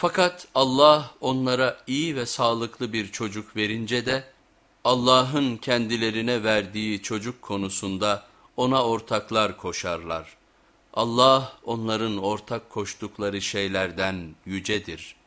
Fakat Allah onlara iyi ve sağlıklı bir çocuk verince de Allah'ın kendilerine verdiği çocuk konusunda ona ortaklar koşarlar. Allah onların ortak koştukları şeylerden yücedir.''